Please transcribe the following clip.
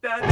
That